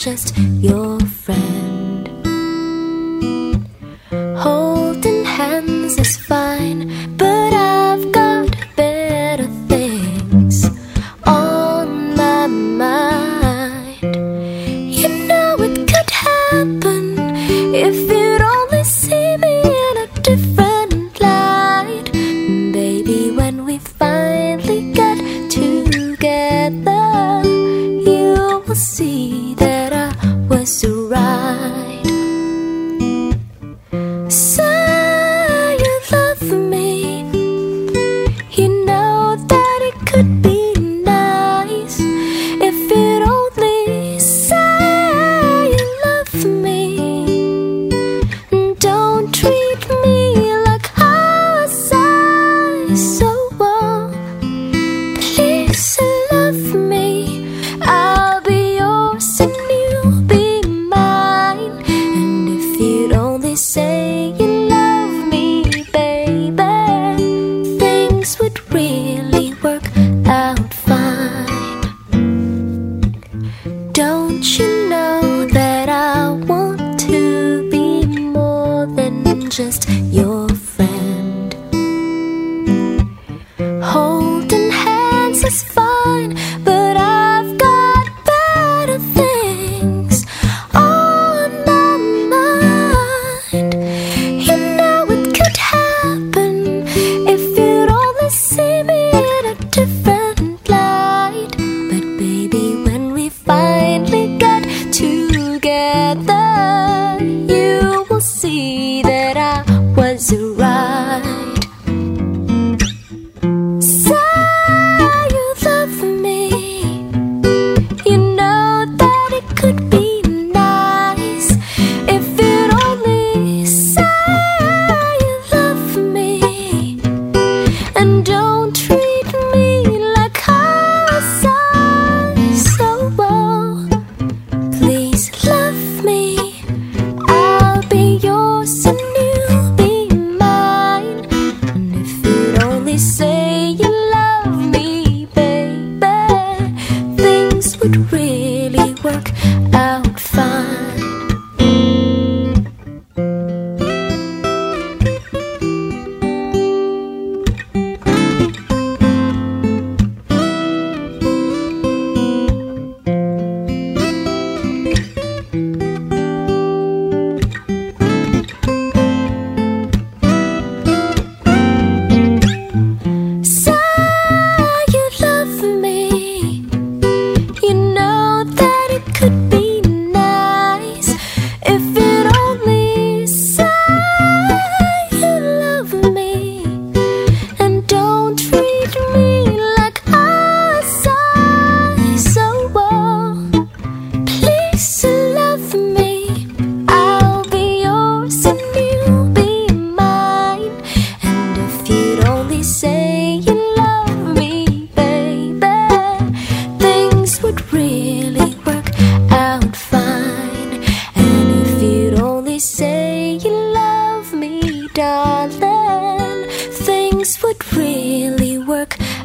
just your friend. Just your friend? Holding was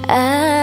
I